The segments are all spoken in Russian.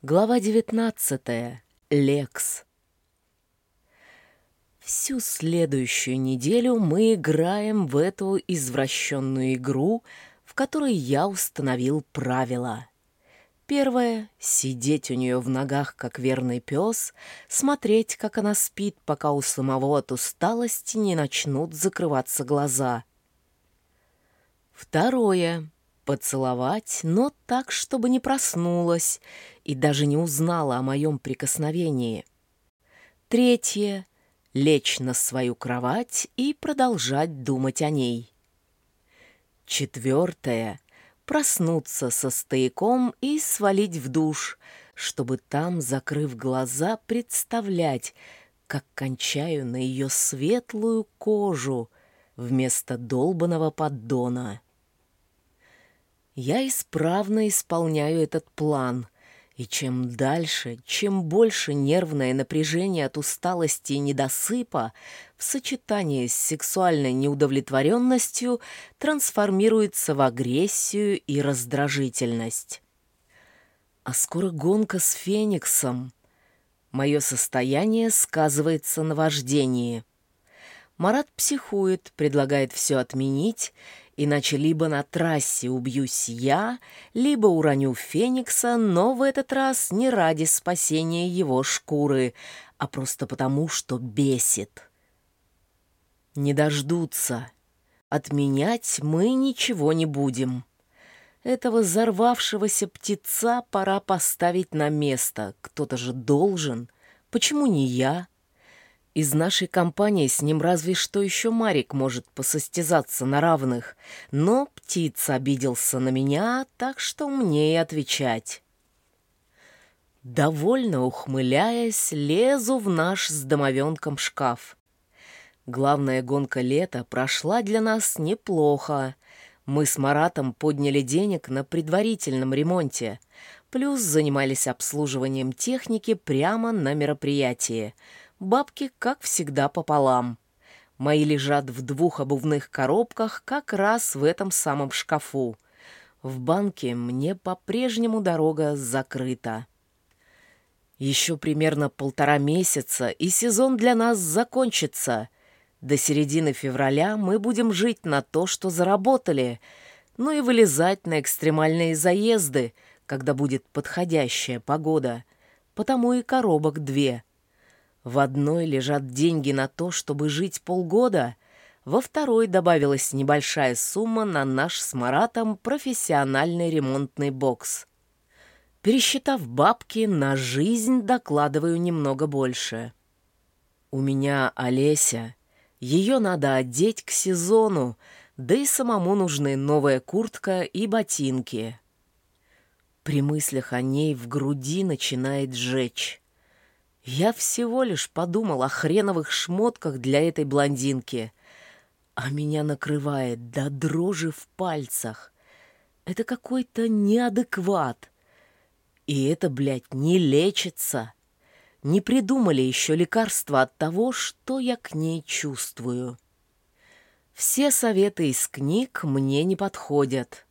Глава 19. Лекс. Всю следующую неделю мы играем в эту извращенную игру, в которой я установил правила. Первое — сидеть у нее в ногах, как верный пес, смотреть, как она спит, пока у самого от усталости не начнут закрываться глаза. Второе — поцеловать, но так, чтобы не проснулась и даже не узнала о моем прикосновении. Третье — лечь на свою кровать и продолжать думать о ней. Четвертое — проснуться со стояком и свалить в душ, чтобы там, закрыв глаза, представлять, как кончаю на ее светлую кожу вместо долбанного поддона. Я исправно исполняю этот план — и чем дальше, чем больше нервное напряжение от усталости и недосыпа в сочетании с сексуальной неудовлетворенностью трансформируется в агрессию и раздражительность. А скоро гонка с Фениксом. Мое состояние сказывается на вождении. Марат психует, предлагает все отменить Иначе либо на трассе убьюсь я, либо уроню Феникса, но в этот раз не ради спасения его шкуры, а просто потому, что бесит. Не дождутся. Отменять мы ничего не будем. Этого взорвавшегося птица пора поставить на место. Кто-то же должен. Почему не я? Из нашей компании с ним разве что еще Марик может посостязаться на равных, но птица обиделся на меня, так что мне и отвечать. Довольно ухмыляясь, лезу в наш с домовенком шкаф. Главная гонка лета прошла для нас неплохо. Мы с Маратом подняли денег на предварительном ремонте, плюс занимались обслуживанием техники прямо на мероприятии — Бабки, как всегда, пополам. Мои лежат в двух обувных коробках как раз в этом самом шкафу. В банке мне по-прежнему дорога закрыта. Еще примерно полтора месяца, и сезон для нас закончится. До середины февраля мы будем жить на то, что заработали, ну и вылезать на экстремальные заезды, когда будет подходящая погода. Потому и коробок две — в одной лежат деньги на то, чтобы жить полгода, во второй добавилась небольшая сумма на наш с Маратом профессиональный ремонтный бокс. Пересчитав бабки, на жизнь докладываю немного больше. У меня Олеся. Ее надо одеть к сезону, да и самому нужны новая куртка и ботинки. При мыслях о ней в груди начинает жечь. Я всего лишь подумал о хреновых шмотках для этой блондинки, а меня накрывает до дрожи в пальцах. Это какой-то неадекват. И это, блядь, не лечится. Не придумали еще лекарства от того, что я к ней чувствую. Все советы из книг мне не подходят.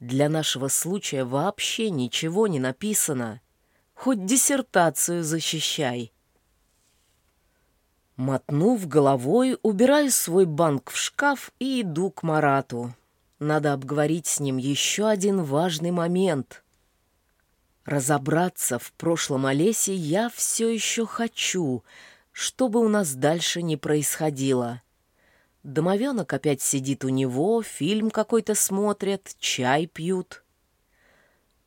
Для нашего случая вообще ничего не написано. Хоть диссертацию защищай. Мотнув головой, убираю свой банк в шкаф и иду к Марату. Надо обговорить с ним еще один важный момент. Разобраться в прошлом Олесе я все еще хочу, чтобы у нас дальше не происходило. Домовенок опять сидит у него, фильм какой-то смотрят, чай пьют.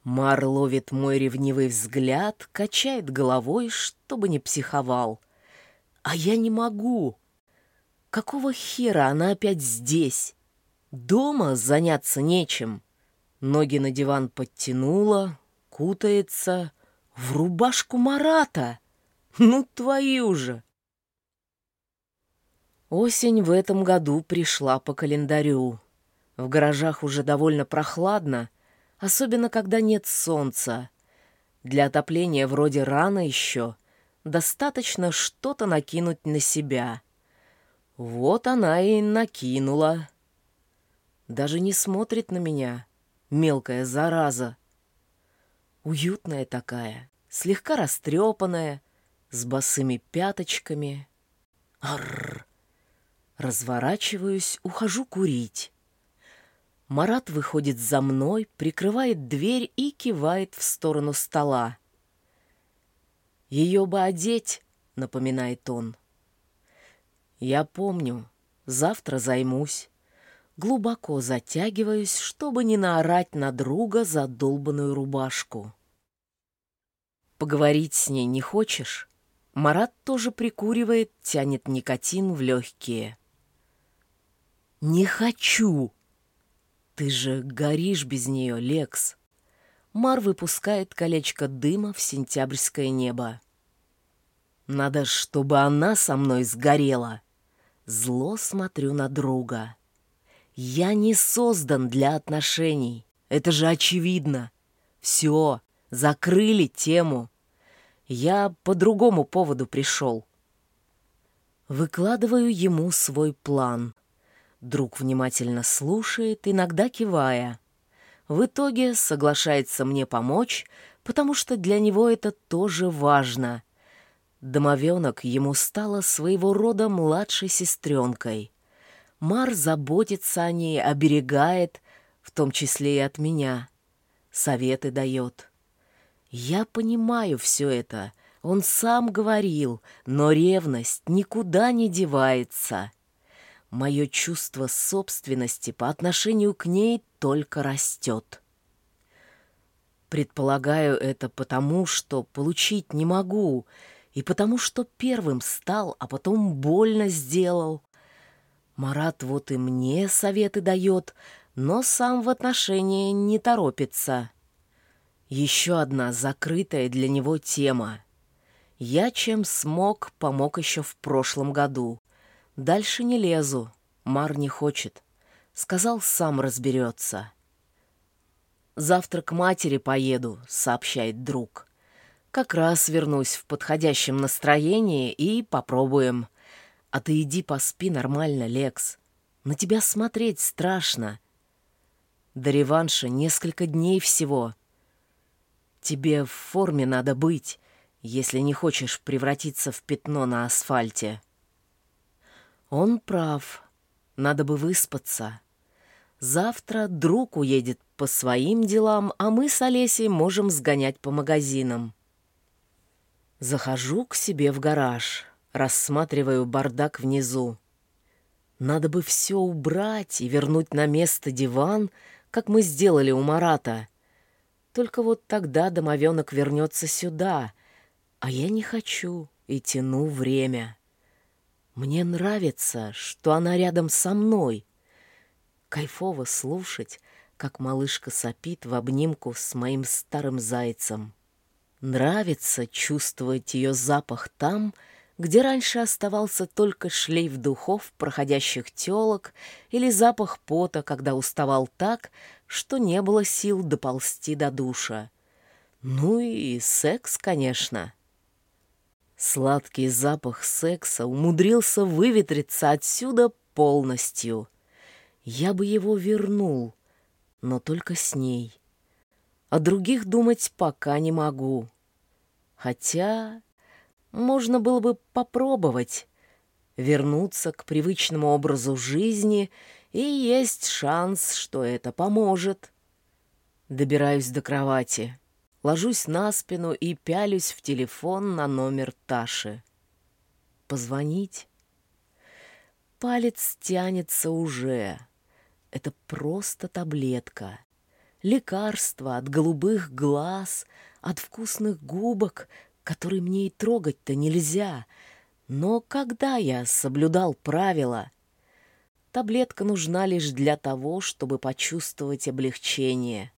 Мар ловит мой ревнивый взгляд, качает головой, чтобы не психовал. А я не могу. Какого хера она опять здесь? Дома заняться нечем. Ноги на диван подтянула, кутается в рубашку Марата. Ну, твою же! Осень в этом году пришла по календарю. В гаражах уже довольно прохладно, особенно когда нет солнца. Для отопления вроде рано еще, достаточно что-то накинуть на себя. Вот она и накинула. Даже не смотрит на меня, мелкая зараза. Уютная такая, слегка растрепанная, с босыми пяточками. Арр! Разворачиваюсь, ухожу курить. Марат выходит за мной, прикрывает дверь и кивает в сторону стола. «Ее бы одеть», — напоминает он. «Я помню, завтра займусь». Глубоко затягиваюсь, чтобы не наорать на друга за долбанную рубашку. «Поговорить с ней не хочешь?» Марат тоже прикуривает, тянет никотин в легкие. «Не хочу!» «Ты же горишь без нее, Лекс!» Мар выпускает колечко дыма в сентябрьское небо. «Надо, чтобы она со мной сгорела!» Зло смотрю на друга. «Я не создан для отношений. Это же очевидно. Все, закрыли тему. Я по другому поводу пришел». Выкладываю ему свой план. Друг внимательно слушает, иногда кивая. В итоге соглашается мне помочь, потому что для него это тоже важно. Домовенок ему стала своего рода младшей сестренкой. Мар заботится о ней, оберегает, в том числе и от меня. Советы дает. Я понимаю все это, он сам говорил, но ревность никуда не девается. Мое чувство собственности по отношению к ней только растет. Предполагаю это потому, что получить не могу, и потому что первым стал, а потом больно сделал. Марат вот и мне советы дает, но сам в отношении не торопится. Еще одна закрытая для него тема. Я чем смог, помог еще в прошлом году. Дальше не лезу. Мар не хочет. Сказал, сам разберется. «Завтра к матери поеду», — сообщает друг. «Как раз вернусь в подходящем настроении и попробуем. А ты иди поспи нормально, Лекс. На тебя смотреть страшно. До реванша несколько дней всего. Тебе в форме надо быть, если не хочешь превратиться в пятно на асфальте». Он прав. Надо бы выспаться. Завтра друг уедет по своим делам, а мы с Олесей можем сгонять по магазинам. Захожу к себе в гараж, рассматриваю бардак внизу. Надо бы все убрать и вернуть на место диван, как мы сделали у Марата. Только вот тогда домовенок вернется сюда, а я не хочу и тяну время. Мне нравится, что она рядом со мной. Кайфово слушать, как малышка сопит в обнимку с моим старым зайцем. Нравится чувствовать ее запах там, где раньше оставался только шлейф духов проходящих телок или запах пота, когда уставал так, что не было сил доползти до душа. Ну и секс, конечно. Сладкий запах секса умудрился выветриться отсюда полностью. Я бы его вернул, но только с ней. О других думать пока не могу. Хотя можно было бы попробовать вернуться к привычному образу жизни, и есть шанс, что это поможет. Добираюсь до кровати. Ложусь на спину и пялюсь в телефон на номер Таши. Позвонить? Палец тянется уже. Это просто таблетка. Лекарство от голубых глаз, от вкусных губок, которые мне и трогать-то нельзя. Но когда я соблюдал правила? Таблетка нужна лишь для того, чтобы почувствовать облегчение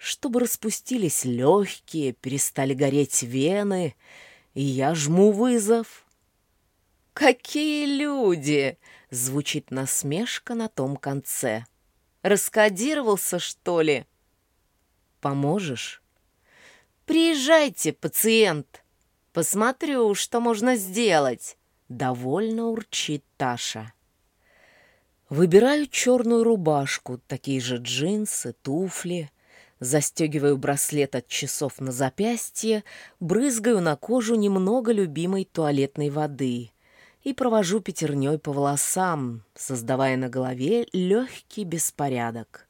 чтобы распустились легкие, перестали гореть вены, и я жму вызов. «Какие люди!» — звучит насмешка на том конце. «Раскодировался, что ли?» «Поможешь?» «Приезжайте, пациент! Посмотрю, что можно сделать!» Довольно урчит Таша. Выбираю черную рубашку, такие же джинсы, туфли — Застегиваю браслет от часов на запястье, брызгаю на кожу немного любимой туалетной воды и провожу пятерней по волосам, создавая на голове легкий беспорядок.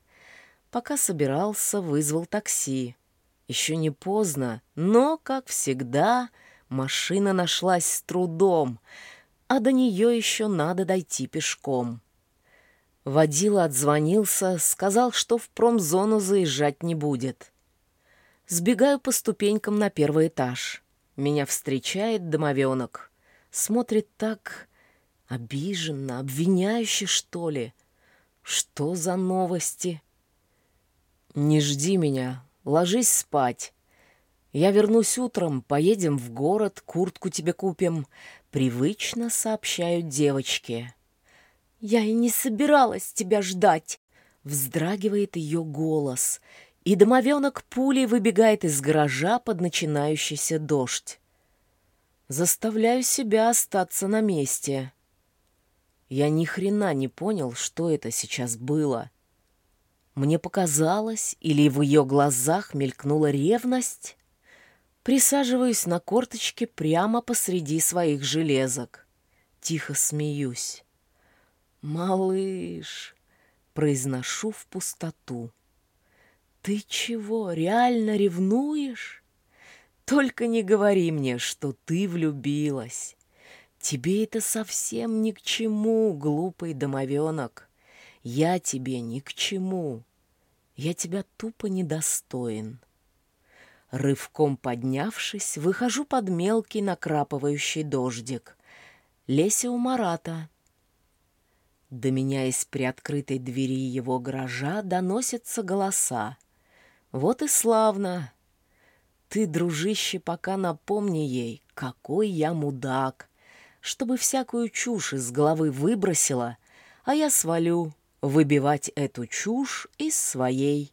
Пока собирался, вызвал такси. Еще не поздно, но, как всегда, машина нашлась с трудом, а до нее еще надо дойти пешком. Водила отзвонился, сказал, что в промзону заезжать не будет. Сбегаю по ступенькам на первый этаж. Меня встречает домовенок. Смотрит так обиженно, обвиняюще, что ли. Что за новости? «Не жди меня, ложись спать. Я вернусь утром, поедем в город, куртку тебе купим», — привычно сообщают девочки. «Я и не собиралась тебя ждать», — вздрагивает ее голос, и домовенок пулей выбегает из гаража под начинающийся дождь. Заставляю себя остаться на месте. Я ни хрена не понял, что это сейчас было. Мне показалось, или в ее глазах мелькнула ревность? Присаживаюсь на корточке прямо посреди своих железок. Тихо смеюсь. «Малыш!» — произношу в пустоту. «Ты чего, реально ревнуешь? Только не говори мне, что ты влюбилась. Тебе это совсем ни к чему, глупый домовенок. Я тебе ни к чему. Я тебя тупо недостоин. Рывком поднявшись, выхожу под мелкий накрапывающий дождик. Леся у Марата. До меня из приоткрытой двери его гаража доносятся голоса. Вот и славно. Ты, дружище, пока напомни ей, какой я мудак, чтобы всякую чушь из головы выбросила, а я свалю, выбивать эту чушь из своей